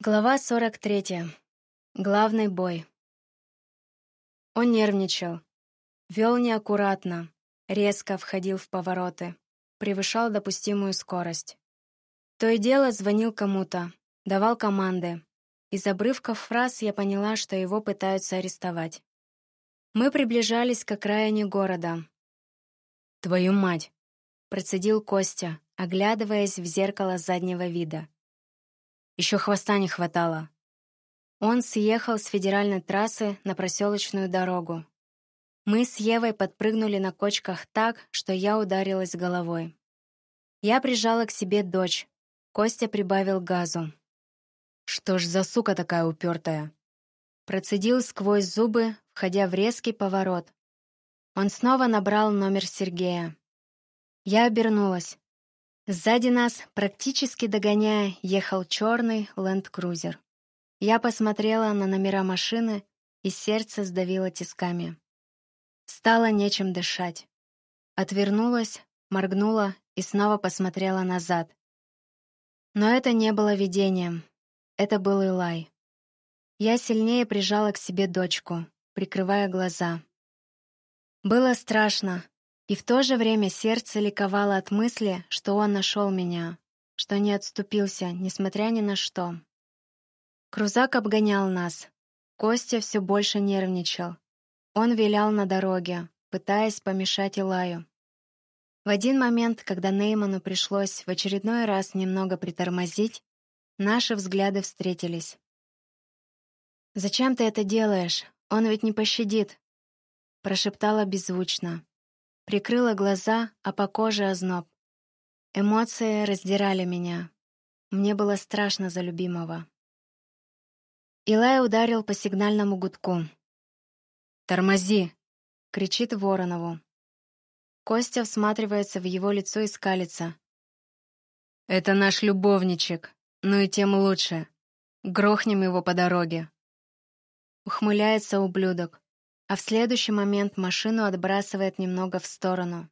Глава 43. Главный бой. Он нервничал, вел неаккуратно, резко входил в повороты, превышал допустимую скорость. То и дело звонил кому-то, давал команды. Из обрывков фраз я поняла, что его пытаются арестовать. Мы приближались к окраине города. «Твою мать!» — процедил Костя, оглядываясь в зеркало заднего вида. Еще хвоста не хватало. Он съехал с федеральной трассы на проселочную дорогу. Мы с Евой подпрыгнули на кочках так, что я ударилась головой. Я прижала к себе дочь. Костя прибавил газу. «Что ж за сука такая упертая?» Процедил сквозь зубы, входя в резкий поворот. Он снова набрал номер Сергея. Я обернулась. Сзади нас, практически догоняя, ехал черный ленд-крузер. Я посмотрела на номера машины, и сердце сдавило тисками. Стало нечем дышать. Отвернулась, моргнула и снова посмотрела назад. Но это не было видением. Это был Илай. Я сильнее прижала к себе дочку, прикрывая глаза. Было страшно, и в то же время сердце ликовало от мысли, что он нашел меня, что не отступился, несмотря ни на что. Крузак обгонял нас. Костя все больше нервничал. Он вилял на дороге, пытаясь помешать Илаю. В один момент, когда Нейману пришлось в очередной раз немного притормозить, наши взгляды встретились. «Зачем ты это делаешь? Он ведь не пощадит!» Прошептала беззвучно. Прикрыла глаза, а по коже озноб. Эмоции раздирали меня. Мне было страшно за любимого. Илай ударил по сигнальному гудку. «Тормози!» — кричит Воронову. Костя всматривается в его лицо и скалится. «Это наш любовничек, ну и тем лучше. Грохнем его по дороге». Ухмыляется ублюдок а в следующий момент машину отбрасывает немного в сторону.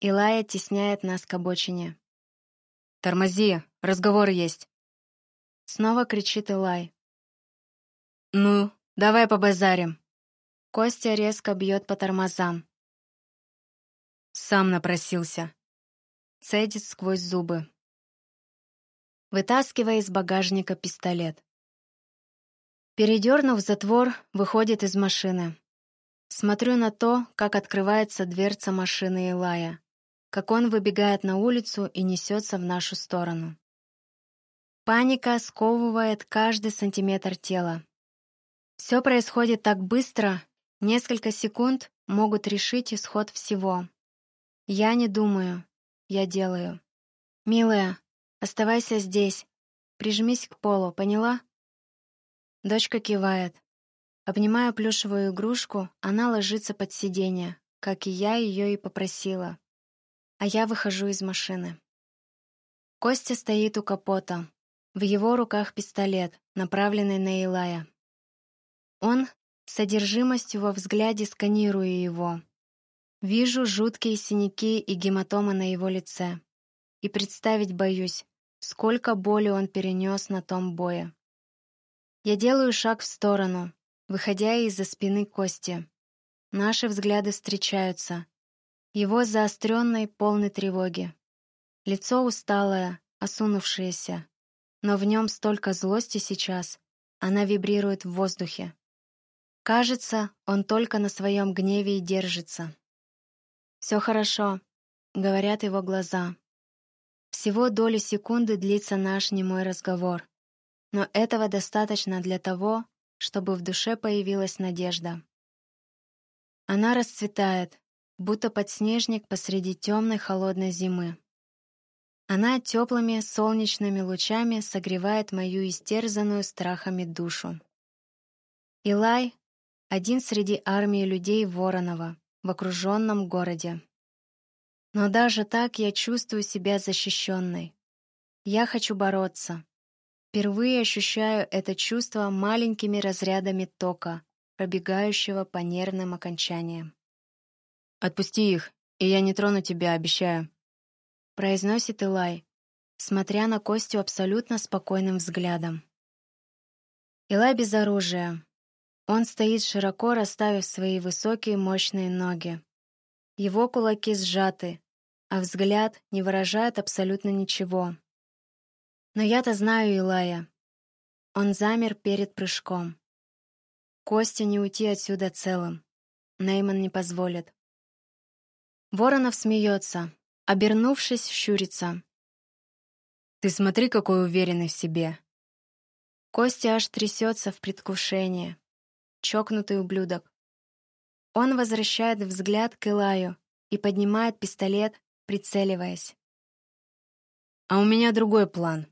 Илая тесняет нас к обочине. «Тормози, разговор есть!» Снова кричит Илай. «Ну, давай побазарим!» Костя резко бьет по тормозам. Сам напросился. Цедит сквозь зубы. Вытаскивая из багажника пистолет. Передернув затвор, выходит из машины. Смотрю на то, как открывается дверца машины Илая, как он выбегает на улицу и несется в нашу сторону. Паника сковывает каждый сантиметр тела. Все происходит так быстро, несколько секунд могут решить исход всего. Я не думаю, я делаю. «Милая, оставайся здесь. Прижмись к полу, поняла?» Дочка кивает. Обнимая плюшевую игрушку, она ложится под сиденье, как и я ее и попросила. А я выхожу из машины. Костя стоит у капота. В его руках пистолет, направленный на Илая. Он с содержимостью во взгляде сканируя его. Вижу жуткие синяки и гематомы на его лице. И представить боюсь, сколько боли он перенес на том бое. Я делаю шаг в сторону, выходя из-за спины Кости. Наши взгляды встречаются. Его заостренной, полной тревоги. Лицо усталое, осунувшееся. Но в нем столько злости сейчас. Она вибрирует в воздухе. Кажется, он только на своем гневе и держится. «Все хорошо», — говорят его глаза. Всего доли секунды длится наш немой разговор. Но этого достаточно для того, чтобы в душе появилась надежда. Она расцветает, будто подснежник посреди темной холодной зимы. Она теплыми солнечными лучами согревает мою истерзанную страхами душу. Илай — один среди армии людей Воронова в окруженном городе. Но даже так я чувствую себя защищенной. Я хочу бороться, Впервые ощущаю это чувство маленькими разрядами тока, пробегающего по нервным окончаниям. «Отпусти их, и я не трону тебя, обещаю», — произносит Илай, смотря на Костю абсолютно спокойным взглядом. Илай без оружия. Он стоит широко, расставив свои высокие мощные ноги. Его кулаки сжаты, а взгляд не выражает абсолютно ничего. Но я-то знаю Илая. Он замер перед прыжком. Костя не уйти отсюда целым. Нейман не позволит. Воронов смеется, обернувшись, щурится. «Ты смотри, какой уверенный в себе!» Костя аж трясется в предвкушении. Чокнутый ублюдок. Он возвращает взгляд к Илаю и поднимает пистолет, прицеливаясь. «А у меня другой план.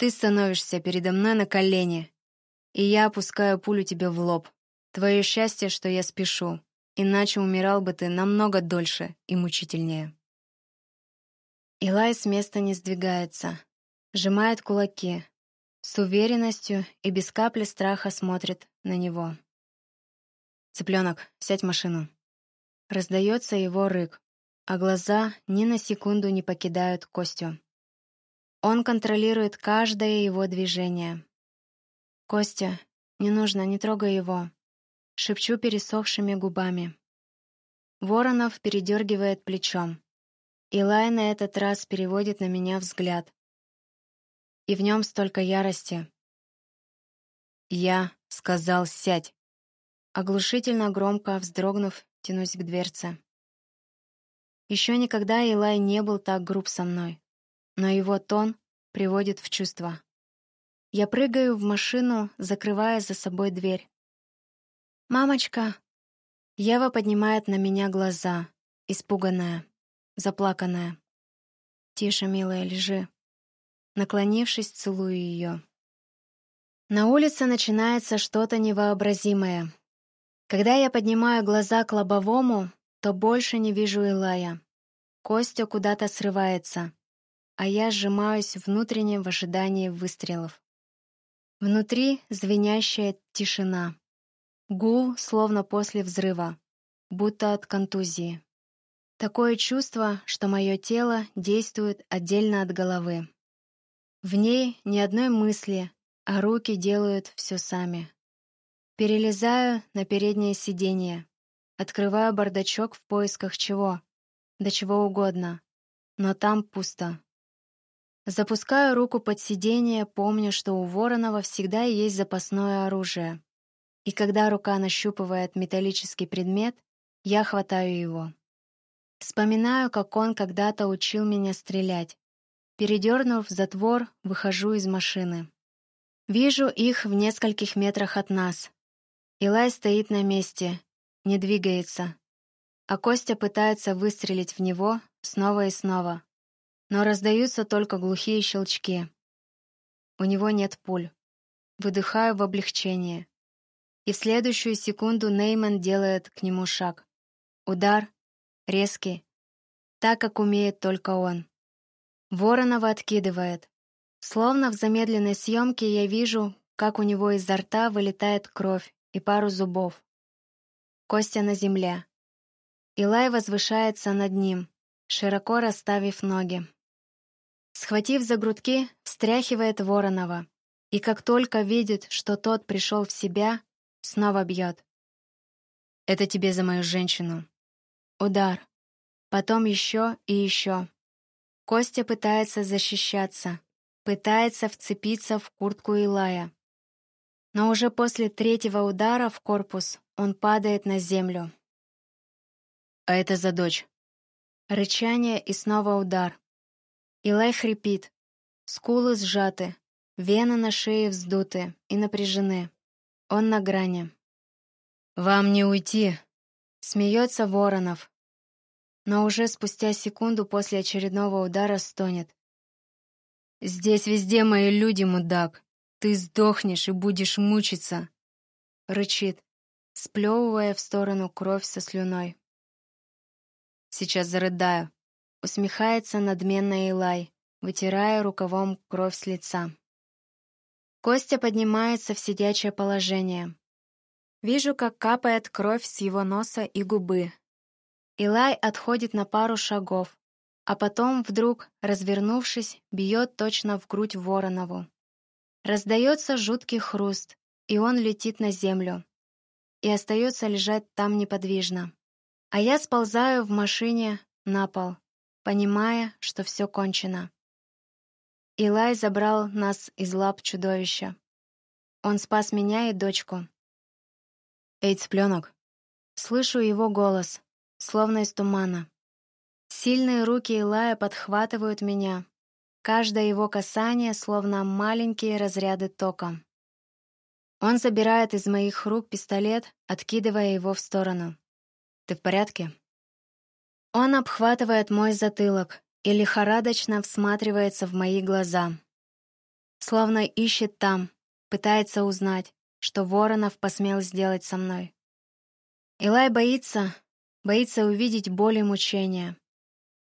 Ты становишься передо мной на колени, и я опускаю пулю тебе в лоб. Твое счастье, что я спешу, иначе умирал бы ты намного дольше и мучительнее». Илай с места не сдвигается, сжимает кулаки, с уверенностью и без капли страха смотрит на него. «Цыпленок, сядь в машину». Раздается его рык, а глаза ни на секунду не покидают Костю. Он контролирует каждое его движение. «Костя, не нужно, не трогай его», — шепчу пересохшими губами. Воронов передергивает плечом. Илай на этот раз переводит на меня взгляд. И в нем столько ярости. «Я сказал, сядь!» Оглушительно громко вздрогнув, тянусь к дверце. Еще никогда Илай не был так груб со мной, но его тон приводит в чувство. Я прыгаю в машину, закрывая за собой дверь. «Мамочка!» Ева поднимает на меня глаза, испуганная заплаканная. «Тише, милая, лежи». Наклонившись, целую ее. На улице начинается что-то невообразимое. Когда я поднимаю глаза к лобовому, то больше не вижу Илая. Костя куда-то срывается, а я сжимаюсь внутренне в ожидании выстрелов. Внутри звенящая тишина. Гул, словно после взрыва, будто от контузии. Такое чувство, что мое тело действует отдельно от головы. В ней ни одной мысли, а руки делают все сами. Перелезаю на переднее сиденье, открываю бардачок в поисках чего, до чего угодно, но там пусто. Запускаю руку под сиденье, помню, что у Воронова всегда есть запасное оружие. И когда рука нащупывает металлический предмет, я хватаю его. Вспоминаю, как он когда-то учил меня стрелять. Передернув затвор, выхожу из машины. Вижу их в нескольких метрах от нас. Илай стоит на месте, не двигается. А Костя пытается выстрелить в него снова и снова. Но раздаются только глухие щелчки. У него нет пуль. Выдыхаю в облегчение. И в следующую секунду Нейман делает к нему шаг. Удар, резкий, так, как умеет только он. Воронова откидывает. Словно в замедленной съемке я вижу, как у него изо рта вылетает кровь и пару зубов. Костя на земле. Илай возвышается над ним, широко расставив ноги. Схватив за грудки, встряхивает Воронова, и как только видит, что тот пришел в себя, снова бьет. «Это тебе за мою женщину», Удар. Потом еще и еще. Костя пытается защищаться, пытается вцепиться в куртку Илая. Но уже после третьего удара в корпус он падает на землю. А это за дочь. Рычание и снова удар. Илай хрипит. Скулы сжаты, вены на шее вздуты и напряжены. Он на грани. «Вам не уйти!» Смеется Воронов. Но уже спустя секунду после очередного удара стонет. «Здесь везде мои люди, мудак. Ты сдохнешь и будешь мучиться!» Рычит, сплевывая в сторону кровь со слюной. «Сейчас зарыдаю», — усмехается надменно Илай, вытирая рукавом кровь с лица. Костя поднимается в сидячее положение, Вижу, как капает кровь с его носа и губы. Илай отходит на пару шагов, а потом вдруг, развернувшись, бьет точно в грудь Воронову. Раздается жуткий хруст, и он летит на землю и остается лежать там неподвижно. А я сползаю в машине на пол, понимая, что все кончено. Илай забрал нас из лап чудовища. Он спас меня и дочку. «Эй, цыпленок!» Слышу его голос, словно из тумана. Сильные руки Илая подхватывают меня. Каждое его касание словно маленькие разряды тока. Он забирает из моих рук пистолет, откидывая его в сторону. «Ты в порядке?» Он обхватывает мой затылок и лихорадочно всматривается в мои глаза. Словно ищет там, пытается узнать, что Воронов посмел сделать со мной. Илай боится, боится увидеть боль и мучения.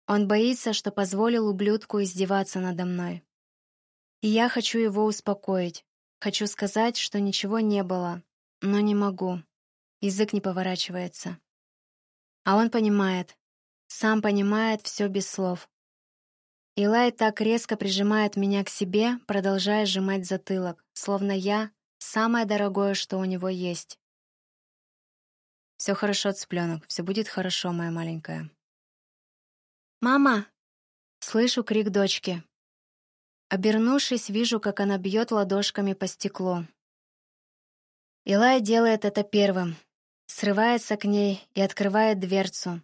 Он боится, что позволил ублюдку издеваться надо мной. И я хочу его успокоить. Хочу сказать, что ничего не было, но не могу. Язык не поворачивается. А он понимает. Сам понимает все без слов. Илай так резко прижимает меня к себе, продолжая сжимать затылок, словно я — самое дорогое, что у него есть. Все хорошо, цыпленок, все будет хорошо, моя маленькая. «Мама!» — слышу крик дочки. Обернувшись, вижу, как она бьет ладошками по стеклу. Илай делает это первым. Срывается к ней и открывает дверцу.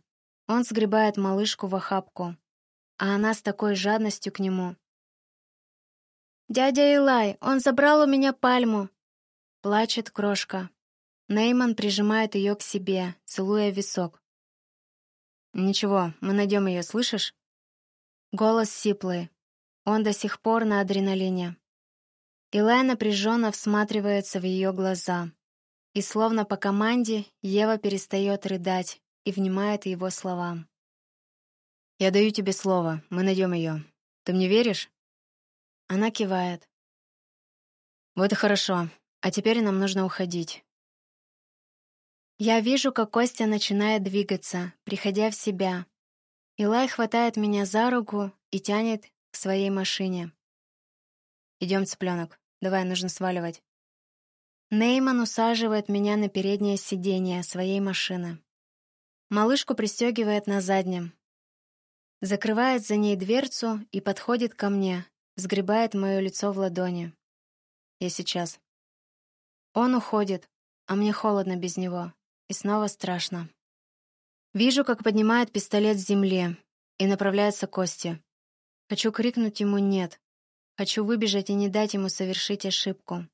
Он сгребает малышку в охапку, а она с такой жадностью к нему. «Дядя Илай, он забрал у меня пальму!» Плачет крошка. Нейман прижимает ее к себе, целуя висок. «Ничего, мы найдем ее, слышишь?» Голос сиплый. Он до сих пор на адреналине. Илай напряженно всматривается в ее глаза. И словно по команде Ева перестает рыдать и внимает его словам. «Я даю тебе слово, мы найдем ее. Ты мне веришь?» Она кивает. «Вот и хорошо. А теперь нам нужно уходить. Я вижу, как Костя начинает двигаться, приходя в себя. Илай хватает меня за руку и тянет к своей машине. «Идем, цыпленок. Давай, нужно сваливать». Нейман усаживает меня на переднее сиденье своей машины. Малышку пристегивает на заднем. Закрывает за ней дверцу и подходит ко мне, сгребает мое лицо в ладони. Я сейчас. Он уходит, а мне холодно без него. И снова страшно. Вижу, как поднимает пистолет с земли и направляется к Косте. Хочу крикнуть ему «нет». Хочу выбежать и не дать ему совершить ошибку.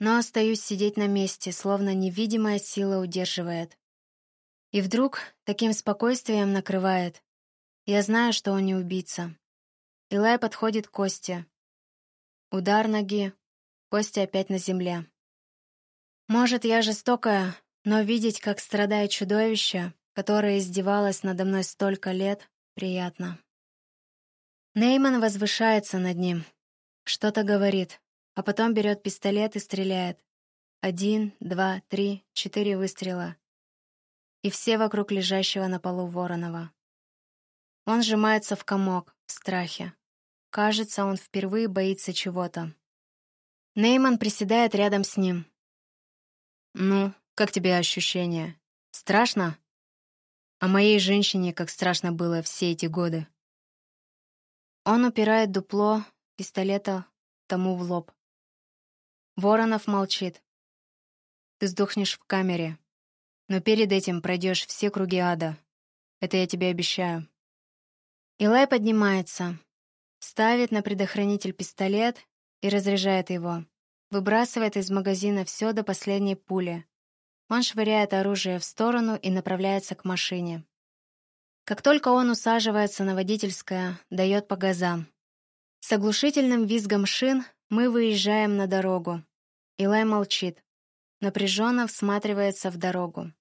Но остаюсь сидеть на месте, словно невидимая сила удерживает. И вдруг таким спокойствием накрывает. Я знаю, что он не убийца. Илай подходит к Косте. Удар ноги. Костя опять на земле. Может, я жестокая, но видеть, как страдает чудовище, которое издевалось надо мной столько лет, приятно. Нейман возвышается над ним. Что-то говорит, а потом берет пистолет и стреляет. Один, два, три, четыре выстрела. И все вокруг лежащего на полу Воронова. Он сжимается в комок, в страхе. Кажется, он впервые боится чего-то. Нейман приседает рядом с ним. «Ну, как тебе ощущения? Страшно? А моей женщине как страшно было все эти годы. Он упирает дупло пистолета тому в лоб. Воронов молчит. Ты сдохнешь в камере. Но перед этим пройдешь все круги ада. Это я тебе обещаю. Илай поднимается, ставит на предохранитель пистолет и разряжает его. Выбрасывает из магазина все до последней пули, он швыряет оружие в сторону и направляется к машине. Как только он усаживается на водительское, дает по газам. С оглушительным визгом шин мы выезжаем на дорогу. Илай молчит, напряженно всматривается в дорогу.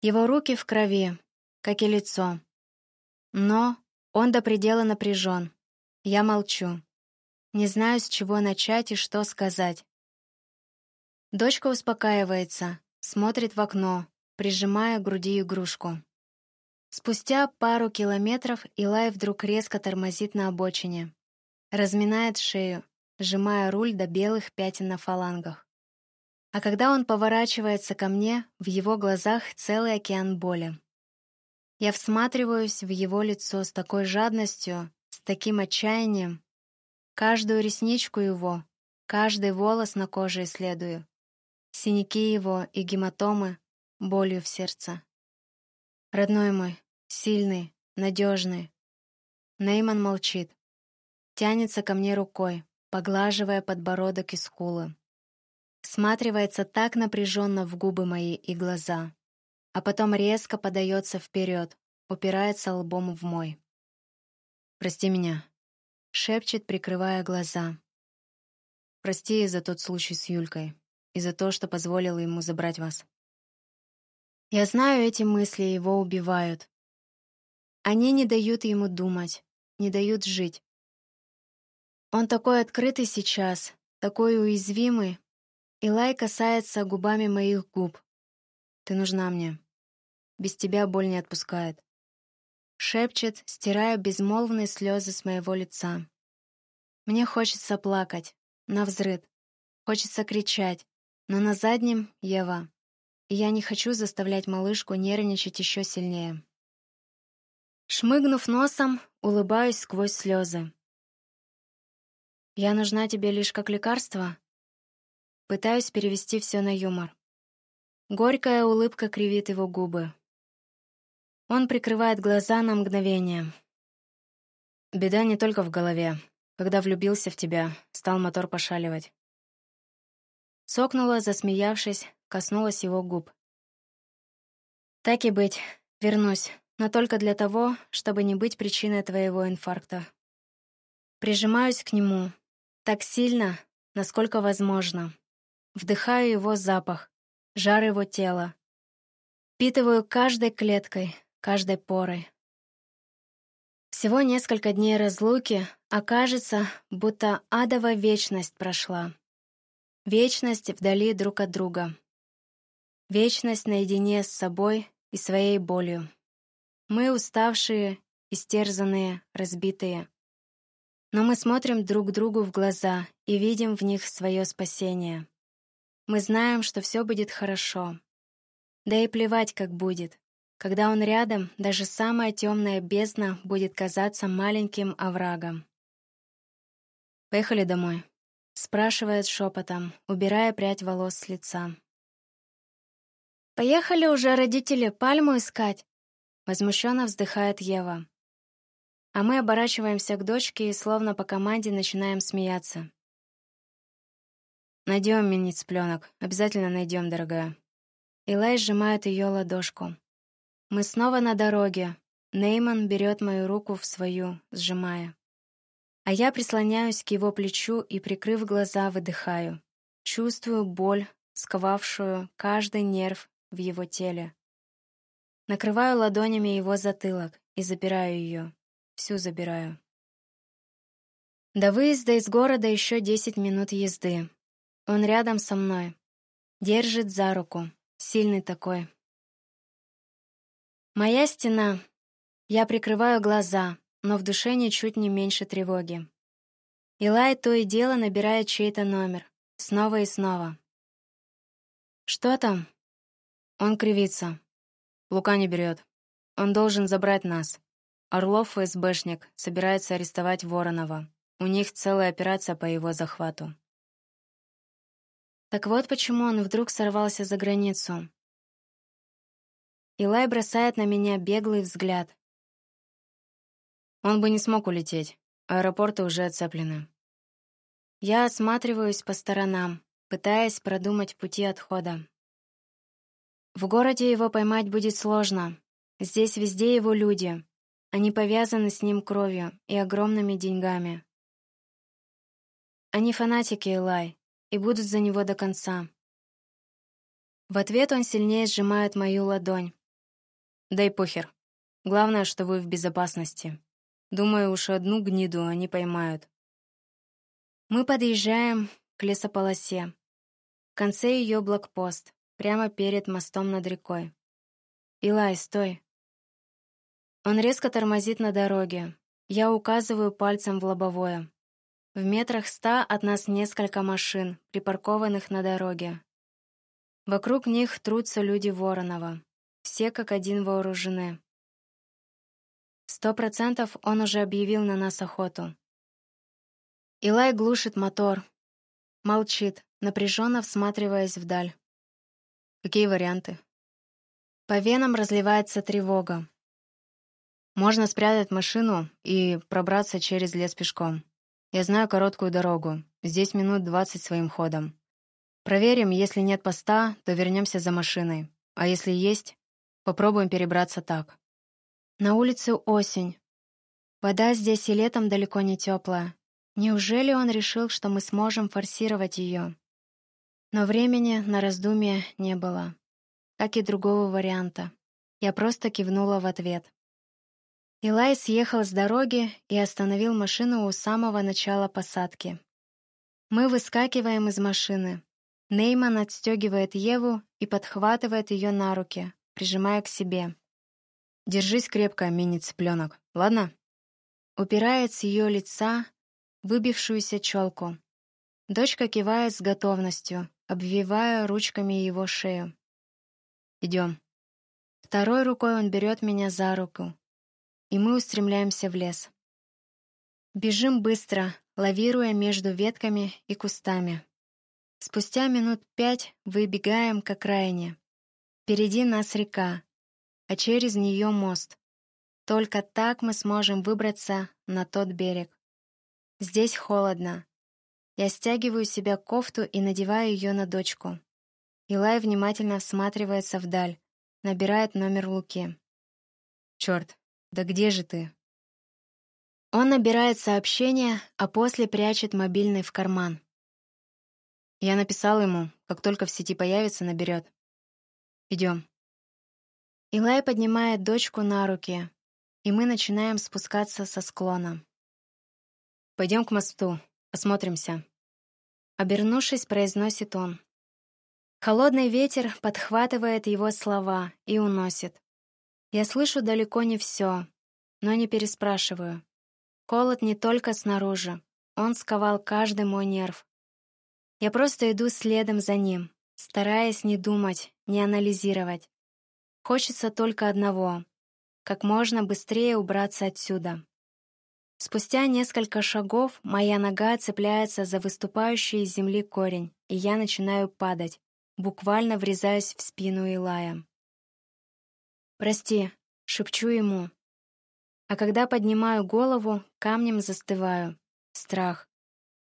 Его руки в крови, как и лицо. Но он до предела напряжен. Я молчу. Не знаю, с чего начать и что сказать. Дочка успокаивается, смотрит в окно, прижимая к груди игрушку. Спустя пару километров Илай вдруг резко тормозит на обочине. Разминает шею, сжимая руль до белых пятен на фалангах. А когда он поворачивается ко мне, в его глазах целый океан боли. Я всматриваюсь в его лицо с такой жадностью, с таким отчаянием. Каждую ресничку его, каждый волос на коже исследую. Синяки его и гематомы болью в сердце. Родной мой, сильный, надежный. Нейман молчит. Тянется ко мне рукой, поглаживая подбородок и скулы. Сматривается так напряженно в губы мои и глаза, а потом резко подается вперед, упирается лбом в мой. «Прости меня», — шепчет, прикрывая глаза. «Прости за тот случай с Юлькой и за то, что позволила ему забрать вас». Я знаю, эти мысли его убивают. Они не дают ему думать, не дают жить. Он такой открытый сейчас, такой уязвимый. Илай касается губами моих губ. Ты нужна мне. Без тебя боль не отпускает. Шепчет, стирая безмолвные слезы с моего лица. Мне хочется плакать, навзрыд. Хочется кричать, но на заднем — Ева. И я не хочу заставлять малышку нервничать еще сильнее. Шмыгнув носом, улыбаюсь сквозь слезы. Я нужна тебе лишь как лекарство? Пытаюсь перевести все на юмор. Горькая улыбка кривит его губы. Он прикрывает глаза на мгновение. Беда не только в голове. Когда влюбился в тебя, стал мотор пошаливать. Сокнула, засмеявшись, коснулась его губ. Так и быть, вернусь, но только для того, чтобы не быть причиной твоего инфаркта. Прижимаюсь к нему, так сильно, насколько возможно. Вдыхаю его запах, жар его тела. Впитываю каждой клеткой, каждой порой. Всего несколько дней разлуки, а кажется, будто адова вечность прошла. Вечность вдали друг от друга. Вечность наедине с собой и своей болью. Мы уставшие, истерзанные, разбитые. Но мы смотрим друг другу в глаза и видим в них свое спасение. Мы знаем, что все будет хорошо. Да и плевать, как будет. Когда он рядом, даже самая темная бездна будет казаться маленьким оврагом. «Поехали домой», — спрашивает шепотом, убирая прядь волос с лица. «Поехали уже родители пальму искать», — возмущенно вздыхает Ева. А мы оборачиваемся к дочке и словно по команде начинаем смеяться. Найдем миниц пленок. Обязательно найдем, дорогая. Илай сжимает ее ладошку. Мы снова на дороге. Нейман берет мою руку в свою, сжимая. А я прислоняюсь к его плечу и, прикрыв глаза, выдыхаю. Чувствую боль, сковавшую каждый нерв в его теле. Накрываю ладонями его затылок и забираю ее. Всю забираю. До выезда из города еще десять минут езды. Он рядом со мной. Держит за руку. Сильный такой. Моя стена. Я прикрываю глаза, но в душе ничуть не меньше тревоги. Илай то и дело набирает чей-то номер. Снова и снова. «Что там?» Он кривится. Лука не берет. Он должен забрать нас. Орлов ФСБшник собирается арестовать Воронова. У них целая операция по его захвату. Так вот почему он вдруг сорвался за границу. Илай бросает на меня беглый взгляд. Он бы не смог улететь. Аэропорты уже оцеплены. Я осматриваюсь по сторонам, пытаясь продумать пути отхода. В городе его поймать будет сложно. Здесь везде его люди. Они повязаны с ним кровью и огромными деньгами. Они фанатики Элай и будут за него до конца. В ответ он сильнее сжимает мою ладонь. «Дай похер. Главное, что вы в безопасности. Думаю, уж одну гниду они поймают». Мы подъезжаем к лесополосе. В конце ее блокпост, прямо перед мостом над рекой. «Илай, стой!» Он резко тормозит на дороге. Я указываю пальцем в лобовое. В метрах ста от нас несколько машин, припаркованных на дороге. Вокруг них трутся люди Воронова. Все как один вооружены. Сто процентов он уже объявил на нас охоту. Илай глушит мотор. Молчит, напряженно всматриваясь вдаль. Какие варианты? По венам разливается тревога. Можно спрятать машину и пробраться через лес пешком. Я знаю короткую дорогу. Здесь минут двадцать своим ходом. Проверим, если нет поста, то вернемся за машиной. А если есть, попробуем перебраться так. На улице осень. Вода здесь и летом далеко не теплая. Неужели он решил, что мы сможем форсировать ее? Но времени на раздумье не было. Как и другого варианта. Я просто кивнула в ответ. Илай съехал с дороги и остановил машину у самого начала посадки. Мы выскакиваем из машины. Нейман отстегивает Еву и подхватывает ее на руки, прижимая к себе. «Держись крепко, мини-цыпленок, ладно?» Убирает с ее лица выбившуюся челку. Дочка кивает с готовностью, обвивая ручками его шею. «Идем». Второй рукой он берет меня за руку, и мы устремляемся в лес. Бежим быстро, лавируя между ветками и кустами. Спустя минут пять выбегаем к окраине. Впереди нас река, а через нее мост. Только так мы сможем выбраться на тот берег. Здесь холодно. Я стягиваю себя кофту и надеваю ее на дочку. Илай внимательно всматривается вдаль, набирает номер Луки. «Черт, да где же ты?» Он набирает сообщение, а после прячет мобильный в карман. Я написал ему, как только в сети появится, наберет. Идем. Илай поднимает дочку на руки, и мы начинаем спускаться со склона. Пойдем к мосту, осмотримся. Обернувшись, произносит он. Холодный ветер подхватывает его слова и уносит. Я слышу далеко не все, но не переспрашиваю. Холод не только снаружи, он сковал каждый мой нерв. Я просто иду следом за ним, стараясь не думать, не анализировать. Хочется только одного — как можно быстрее убраться отсюда. Спустя несколько шагов моя нога цепляется за выступающий из земли корень, и я начинаю падать, буквально врезаюсь в спину Илая. «Прости», — шепчу ему, а когда поднимаю голову, камнем застываю. Страх.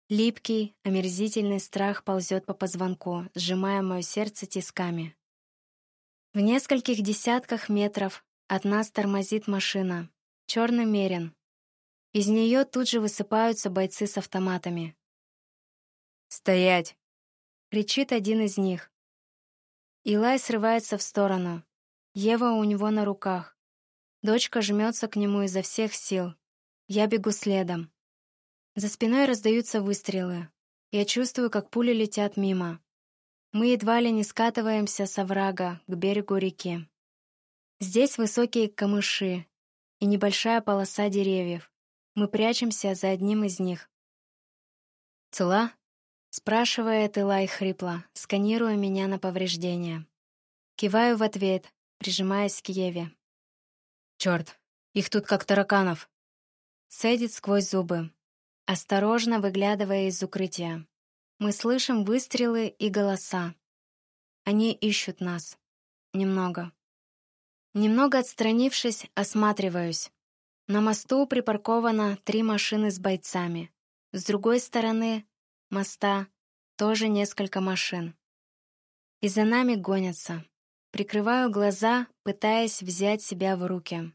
Липкий, омерзительный страх ползет по позвонку, сжимая мое сердце тисками. В нескольких десятках метров от нас тормозит машина. Черный мерин. Из нее тут же высыпаются бойцы с автоматами. «Стоять!» — кричит один из них. Илай срывается в сторону. Ева у него на руках. Дочка жмется к нему изо всех сил. Я бегу следом. За спиной раздаются выстрелы. Я чувствую, как пули летят мимо. Мы едва ли не скатываемся с оврага к берегу реки. Здесь высокие камыши и небольшая полоса деревьев. Мы прячемся за одним из них. «Цела?» — спрашивает Илай хрипло, сканируя меня на повреждения. Киваю в ответ, прижимаясь к Еве. Черт, их тут как тараканов. Цедит сквозь зубы, осторожно выглядывая из укрытия. Мы слышим выстрелы и голоса. Они ищут нас. Немного. Немного отстранившись, осматриваюсь. На мосту припарковано три машины с бойцами. С другой стороны моста тоже несколько машин. И за нами гонятся. Прикрываю глаза, пытаясь взять себя в руки.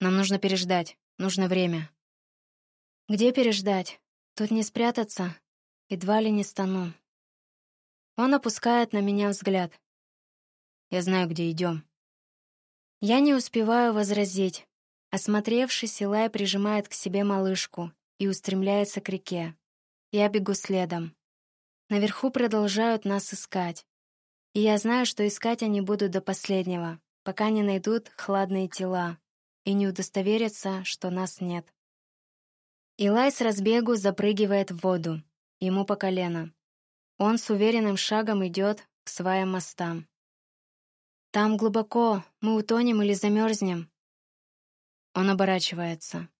Нам нужно переждать. Нужно время. Где переждать? Тут не спрятаться. Едва ли не стану. Он опускает на меня взгляд. Я знаю, где идем. Я не успеваю возразить. Осмотревшись, Илай прижимает к себе малышку и устремляется к реке. Я бегу следом. Наверху продолжают нас искать. И я знаю, что искать они будут до последнего, пока не найдут хладные тела и не удостоверятся, что нас нет. Илай с разбегу запрыгивает в воду, ему по колено. Он с уверенным шагом идет, к сваям моста. «Там глубоко, мы утонем или замерзнем». Он оборачивается.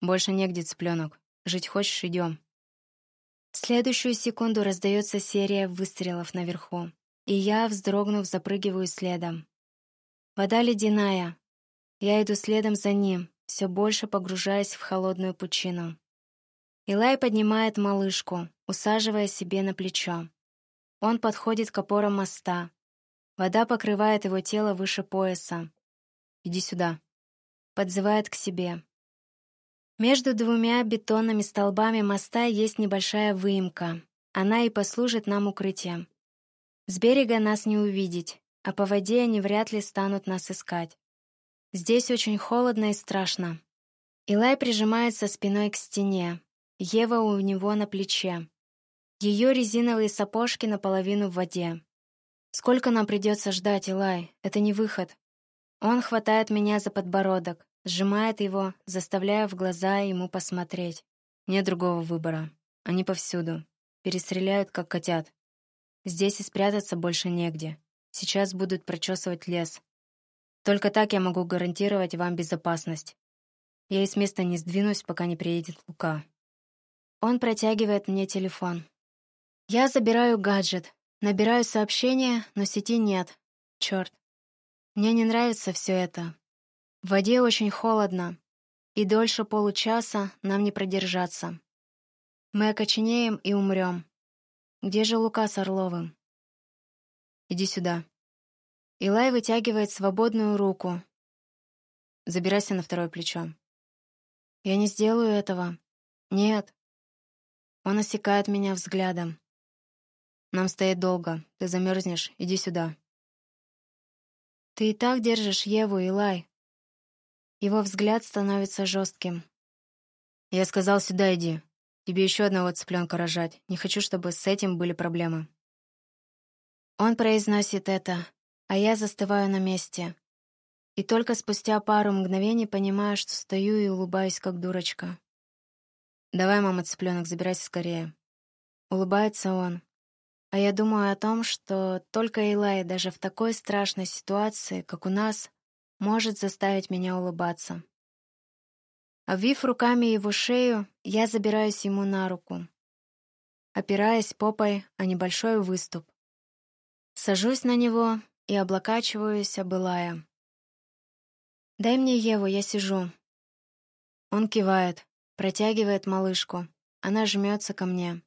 «Больше негде, цыпленок. Жить хочешь — идем». В следующую секунду раздается серия выстрелов наверху, и я, вздрогнув, запрыгиваю следом. Вода ледяная. Я иду следом за ним, все больше погружаясь в холодную пучину. Илай поднимает малышку, усаживая себе на плечо. Он подходит к опорам моста. Вода покрывает его тело выше пояса. «Иди сюда», — подзывает к себе. Между двумя бетонными столбами моста есть небольшая выемка. Она и послужит нам укрытием. С берега нас не увидеть, а по воде они вряд ли станут нас искать. Здесь очень холодно и страшно. Илай прижимается спиной к стене. Ева у него на плече. Ее резиновые сапожки наполовину в воде. Сколько нам придется ждать, Илай? Это не выход. Он хватает меня за подбородок сжимает его, заставляя в глаза ему посмотреть. Нет другого выбора. Они повсюду. Перестреляют, как котят. Здесь и спрятаться больше негде. Сейчас будут прочесывать лес. Только так я могу гарантировать вам безопасность. Я и с места не сдвинусь, пока не приедет Лука. Он протягивает мне телефон. Я забираю гаджет, набираю сообщение, но сети нет. Черт. Мне не нравится все это. В воде очень холодно, и дольше получаса нам не продержаться. Мы окоченеем и умрем. Где же Лука с Орловым? Иди сюда. Илай вытягивает свободную руку. Забирайся на второе плечо. Я не сделаю этого. Нет. Он осекает меня взглядом. Нам стоит долго. Ты замерзнешь. Иди сюда. Ты и так держишь Еву, Илай. Его взгляд становится жестким. «Я сказал, сюда иди. Тебе еще одного цыпленка рожать. Не хочу, чтобы с этим были проблемы». Он произносит это, а я застываю на месте. И только спустя пару мгновений понимаю, что стою и улыбаюсь, как дурочка. «Давай, мама, цыпленок, забирайся скорее». Улыбается он. А я думаю о том, что только Элай даже в такой страшной ситуации, как у нас, может заставить меня улыбаться. Обвив руками его шею, я забираюсь ему на руку, опираясь попой о небольшой выступ. Сажусь на него и облокачиваюсь, обылая. «Дай мне Еву, я сижу». Он кивает, протягивает малышку. Она жмется ко мне.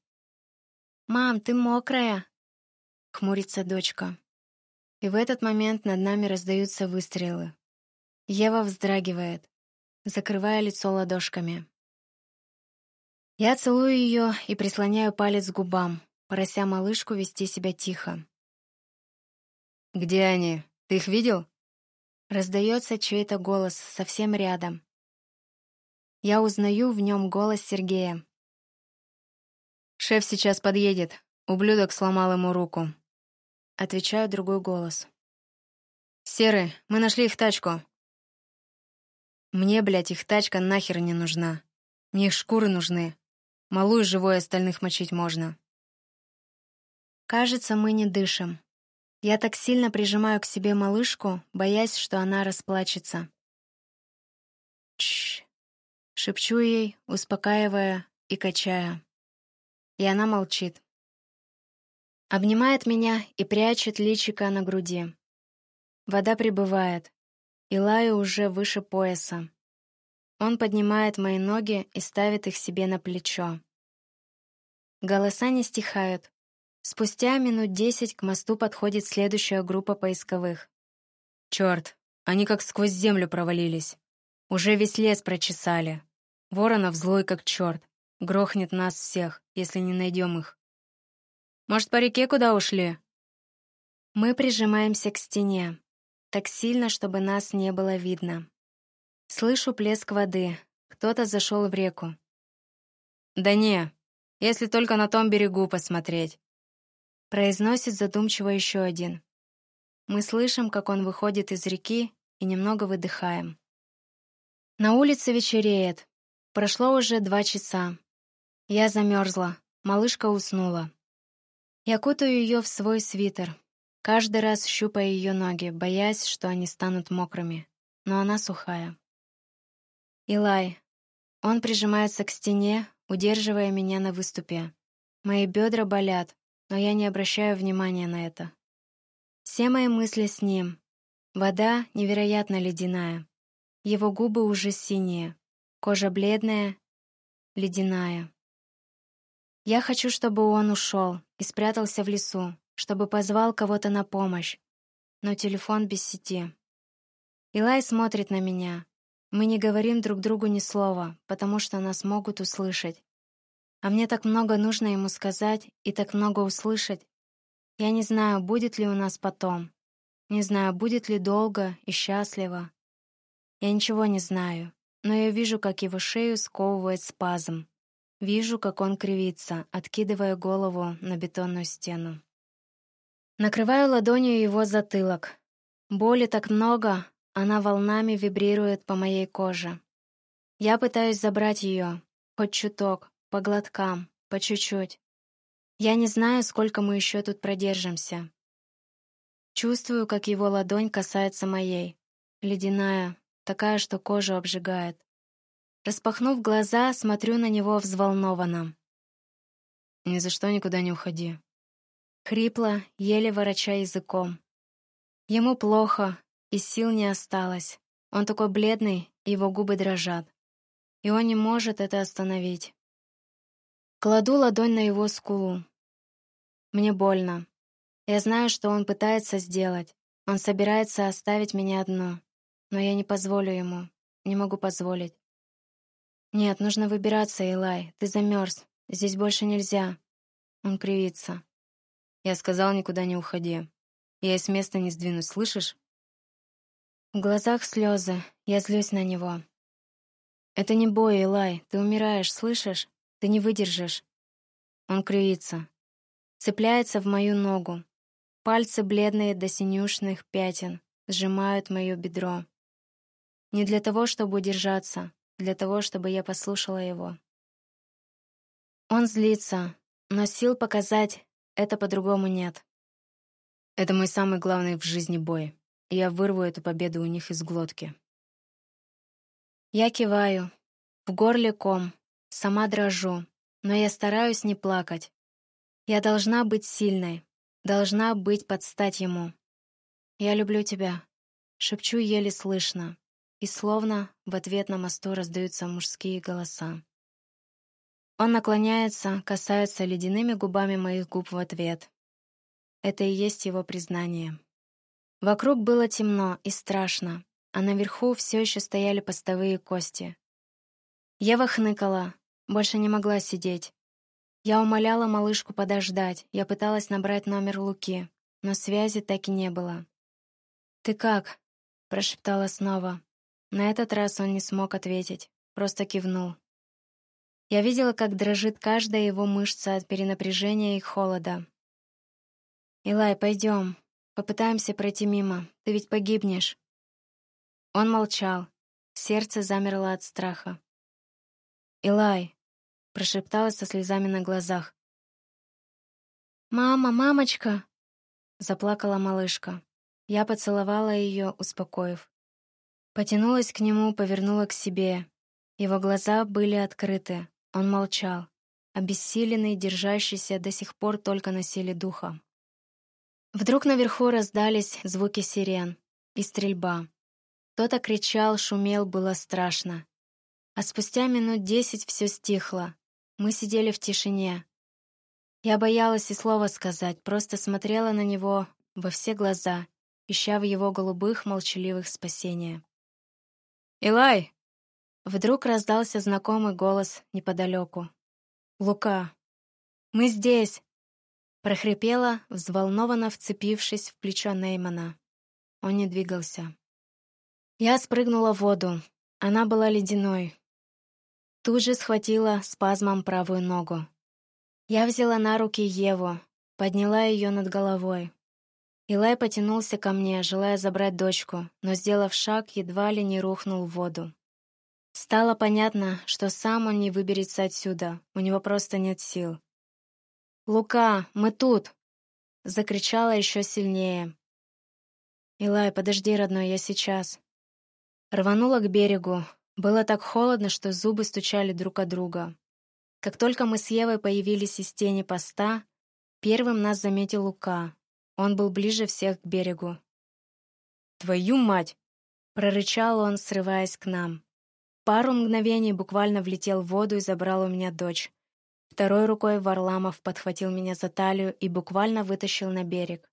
«Мам, ты мокрая!» — хмурится дочка. И в этот момент над нами раздаются выстрелы. Ева вздрагивает, закрывая лицо ладошками. Я целую ее и прислоняю палец к губам, прося малышку вести себя тихо. «Где они? Ты их видел?» Раздается чей-то голос совсем рядом. Я узнаю в нем голос Сергея. «Шеф сейчас подъедет. Ублюдок сломал ему руку». Отвечаю другой голос. «Серый, мы нашли их тачку. Мне, блядь, их тачка нахер не нужна. Мне их шкуры нужны. Малую живой остальных мочить можно. Кажется, мы не дышим. Я так сильно прижимаю к себе малышку, боясь, что она расплачется. Чш. Шепчу ей, успокаивая и качая. И она молчит. Обнимает меня и прячет личико на груди. Вода прибывает. Илаю уже выше пояса. Он поднимает мои ноги и ставит их себе на плечо. Голоса не стихают. Спустя минут десять к мосту подходит следующая группа поисковых. Черт, они как сквозь землю провалились. Уже весь лес прочесали. Воронов злой как черт. Грохнет нас всех, если не найдем их. Может, по реке куда ушли? Мы прижимаемся к стене так сильно, чтобы нас не было видно. Слышу плеск воды. Кто-то зашел в реку. «Да не, если только на том берегу посмотреть», произносит задумчиво еще один. Мы слышим, как он выходит из реки и немного выдыхаем. На улице вечереет. Прошло уже два часа. Я замерзла. Малышка уснула. Я кутаю ее в свой свитер. Каждый раз щупая ее ноги, боясь, что они станут мокрыми. Но она сухая. Илай. Он прижимается к стене, удерживая меня на выступе. Мои бедра болят, но я не обращаю внимания на это. Все мои мысли с ним. Вода невероятно ледяная. Его губы уже синие, кожа бледная, ледяная. Я хочу, чтобы он ушел и спрятался в лесу, чтобы позвал кого-то на помощь. Но телефон без сети. Илай смотрит на меня. Мы не говорим друг другу ни слова, потому что нас могут услышать. А мне так много нужно ему сказать и так много услышать. Я не знаю, будет ли у нас потом. Не знаю, будет ли долго и счастливо. Я ничего не знаю, но я вижу, как его шею сковывает спазм. Вижу, как он кривится, откидывая голову на бетонную стену. Накрываю ладонью его затылок. Боли так много, она волнами вибрирует по моей коже. Я пытаюсь забрать ее, хоть чуток, по глоткам, по чуть-чуть. Я не знаю, сколько мы еще тут продержимся. Чувствую, как его ладонь касается моей. Ледяная, такая, что кожу обжигает. Распахнув глаза, смотрю на него взволнованно. «Ни за что никуда не уходи». Хрипло, еле вороча языком. Ему плохо, и сил не осталось. Он такой бледный, его губы дрожат. И он не может это остановить. Кладу ладонь на его скулу. Мне больно. Я знаю, что он пытается сделать. Он собирается оставить меня одну. Но я не позволю ему. Не могу позволить. Нет, нужно выбираться, Илай. Ты замерз. Здесь больше нельзя. Он кривится. Я сказал, никуда не уходи. Я с места не сдвинусь, слышишь? В глазах слезы. Я злюсь на него. Это не бой, Илай. Ты умираешь, слышишь? Ты не выдержишь. Он кривится. Цепляется в мою ногу. Пальцы бледные до синюшных пятен сжимают мое бедро. Не для того, чтобы удержаться, для того, чтобы я послушала его. Он злится, но сил показать это по-другому нет. Это мой самый главный в жизни бой. И я вырву эту победу у них из глотки. Я киваю. В горле ком. Сама дрожу. Но я стараюсь не плакать. Я должна быть сильной. Должна быть под стать ему. «Я люблю тебя», — шепчу еле слышно и словно в ответ на мосту раздаются мужские голоса. Он наклоняется, касается ледяными губами моих губ в ответ. Это и есть его признание. Вокруг было темно и страшно, а наверху все еще стояли постовые кости. Ева хныкала, больше не могла сидеть. Я умоляла малышку подождать, я пыталась набрать номер Луки, но связи так и не было. «Ты как?» — прошептала снова. На этот раз он не смог ответить, просто кивнул. Я видела, как дрожит каждая его мышца от перенапряжения и холода. «Илай, пойдем. Попытаемся пройти мимо. Ты ведь погибнешь». Он молчал. Сердце замерло от страха. «Илай», — прошептала со слезами на глазах. «Мама, мамочка!» — заплакала малышка. Я поцеловала ее, успокоив. Потянулась к нему, повернула к себе. Его глаза были открыты. Он молчал, обессиленный, держащийся до сих пор только на силе духа. Вдруг наверху раздались звуки сирен и стрельба. Кто-то кричал, шумел, было страшно. А спустя минут десять все стихло. Мы сидели в тишине. Я боялась и слова сказать, просто смотрела на него во все глаза, ища в его голубых молчаливых спасения. «Илай!» Вдруг раздался знакомый голос неподалеку. «Лука! Мы здесь!» прохрипела, взволнованно вцепившись в плечо Неймана. Он не двигался. Я спрыгнула в воду. Она была ледяной. Тут же схватила спазмом правую ногу. Я взяла на руки Еву, подняла ее над головой. Илай потянулся ко мне, желая забрать дочку, но, сделав шаг, едва ли не рухнул в воду. Стало понятно, что сам он не выберется отсюда, у него просто нет сил. «Лука, мы тут!» закричала еще сильнее. «Илай, подожди, родной, я сейчас». Рванула к берегу. Было так холодно, что зубы стучали друг от друга. Как только мы с Евой появились из тени поста, первым нас заметил Лука. Он был ближе всех к берегу. «Твою мать!» — прорычал он, срываясь к нам. Пару мгновений буквально влетел в воду и забрал у меня дочь. Второй рукой Варламов подхватил меня за талию и буквально вытащил на берег.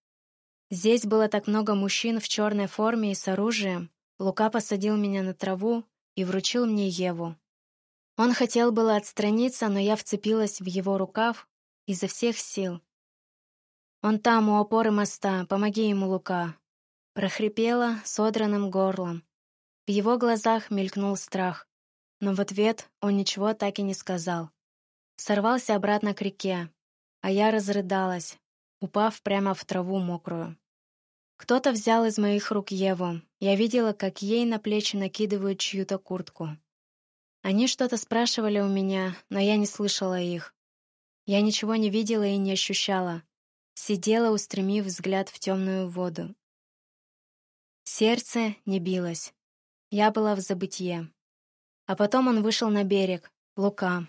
Здесь было так много мужчин в черной форме и с оружием. Лука посадил меня на траву и вручил мне Еву. Он хотел было отстраниться, но я вцепилась в его рукав изо всех сил. «Он там, у опоры моста, помоги ему, Лука!» Прохрипела содранным горлом. В его глазах мелькнул страх, но в ответ он ничего так и не сказал. Сорвался обратно к реке, а я разрыдалась, упав прямо в траву мокрую. Кто-то взял из моих рук Еву. Я видела, как ей на плечи накидывают чью-то куртку. Они что-то спрашивали у меня, но я не слышала их. Я ничего не видела и не ощущала. Сидела, устремив взгляд в темную воду. Сердце не билось. Я была в забытье. А потом он вышел на берег, Лука.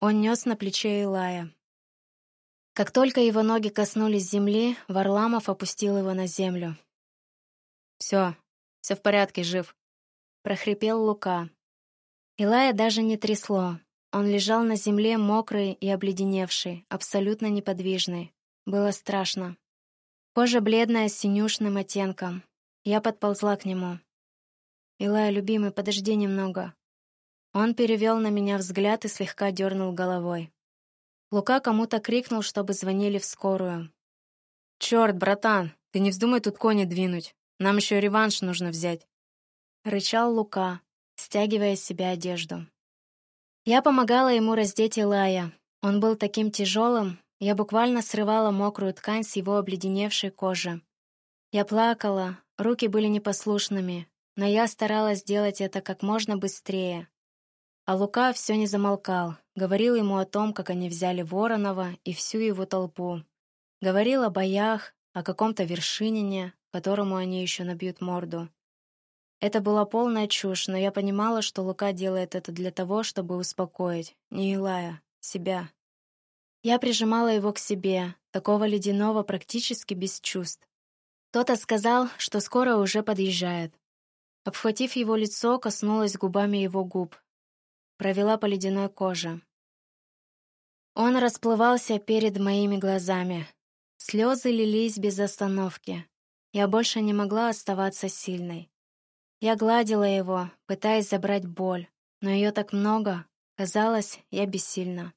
Он нес на плече Илая. Как только его ноги коснулись земли, Варламов опустил его на землю. «Все, все в порядке, жив», — прохрипел Лука. Илая даже не трясло. Он лежал на земле мокрый и обледеневший, абсолютно неподвижный. Было страшно. Кожа бледная, с синюшным оттенком. Я подползла к нему. «Илая, любимый, подожди немного». Он перевел на меня взгляд и слегка дернул головой. Лука кому-то крикнул, чтобы звонили в скорую. «Черт, братан, ты не вздумай тут кони двинуть. Нам еще реванш нужно взять». Рычал Лука, стягивая с себя одежду. Я помогала ему раздеть Илая. Он был таким тяжелым, я буквально срывала мокрую ткань с его обледеневшей кожи. Я плакала, руки были непослушными, но я старалась сделать это как можно быстрее. А Лука все не замолкал, Говорил ему о том, как они взяли Воронова и всю его толпу. Говорил о боях, о каком-то вершинине, которому они еще набьют морду. Это была полная чушь, но я понимала, что Лука делает это для того, чтобы успокоить, не Илая, себя. Я прижимала его к себе, такого ледяного практически без чувств. Кто-то сказал, что скоро уже подъезжает. Обхватив его лицо, коснулась губами его губ. Провела по ледяной коже. Он расплывался перед моими глазами. Слезы лились без остановки. Я больше не могла оставаться сильной. Я гладила его, пытаясь забрать боль, но ее так много, казалось, я бессильна.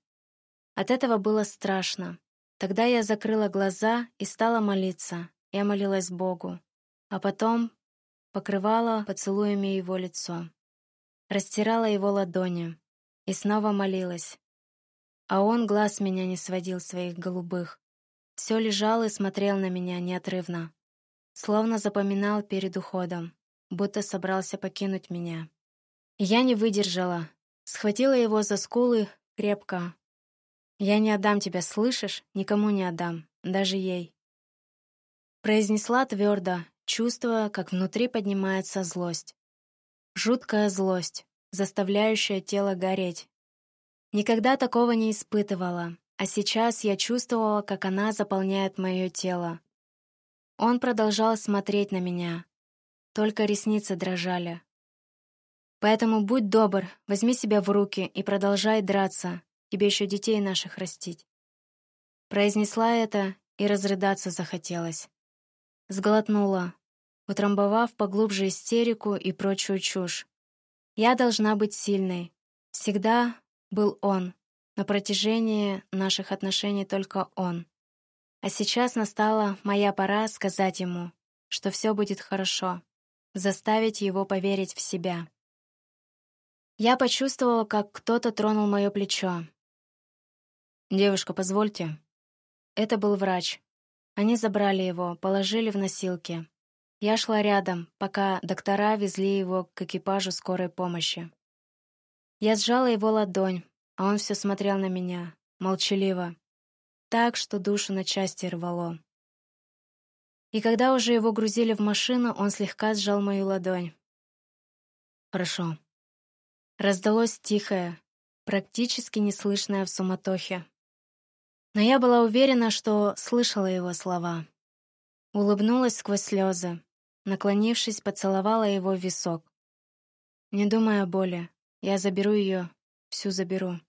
От этого было страшно. Тогда я закрыла глаза и стала молиться. Я молилась Богу, а потом покрывала поцелуями его лицо. Растирала его ладони и снова молилась. А он глаз меня не сводил своих голубых. Все лежал и смотрел на меня неотрывно. Словно запоминал перед уходом, будто собрался покинуть меня. я не выдержала. Схватила его за скулы крепко. «Я не отдам тебя, слышишь? Никому не отдам, даже ей». Произнесла твердо, чувствуя, как внутри поднимается злость. Жуткая злость, заставляющая тело гореть, Никогда такого не испытывала, а сейчас я чувствовала, как она заполняет мое тело. Он продолжал смотреть на меня. Только ресницы дрожали. Поэтому будь добр, возьми себя в руки и продолжай драться. Тебе еще детей наших растить. Произнесла это, и разрыдаться захотелось. Сглотнула, утрамбовав поглубже истерику и прочую чушь. Я должна быть сильной. Всегда был он. На протяжении наших отношений только он. А сейчас настала моя пора сказать ему, что все будет хорошо, заставить его поверить в себя. Я почувствовала, как кто-то тронул мое плечо. «Девушка, позвольте». Это был врач. Они забрали его, положили в носилки. Я шла рядом, пока доктора везли его к экипажу скорой помощи. Я сжала его ладонь, а он все смотрел на меня, молчаливо, так, что душу на части рвало. И когда уже его грузили в машину, он слегка сжал мою ладонь. «Хорошо». Раздалось тихое, практически неслышное в суматохе. Но я была уверена, что слышала его слова. Улыбнулась сквозь слезы, наклонившись, поцеловала его в висок. Не думая о боли, я заберу ее, всю заберу.